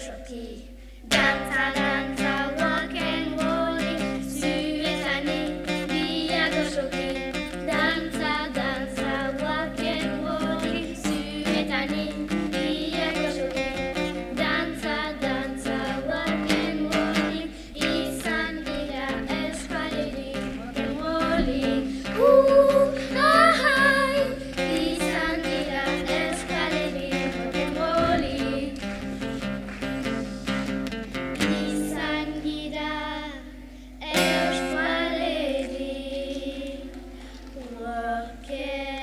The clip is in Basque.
osoki Dantza, dantza, walk and roll Zuretan egin looking.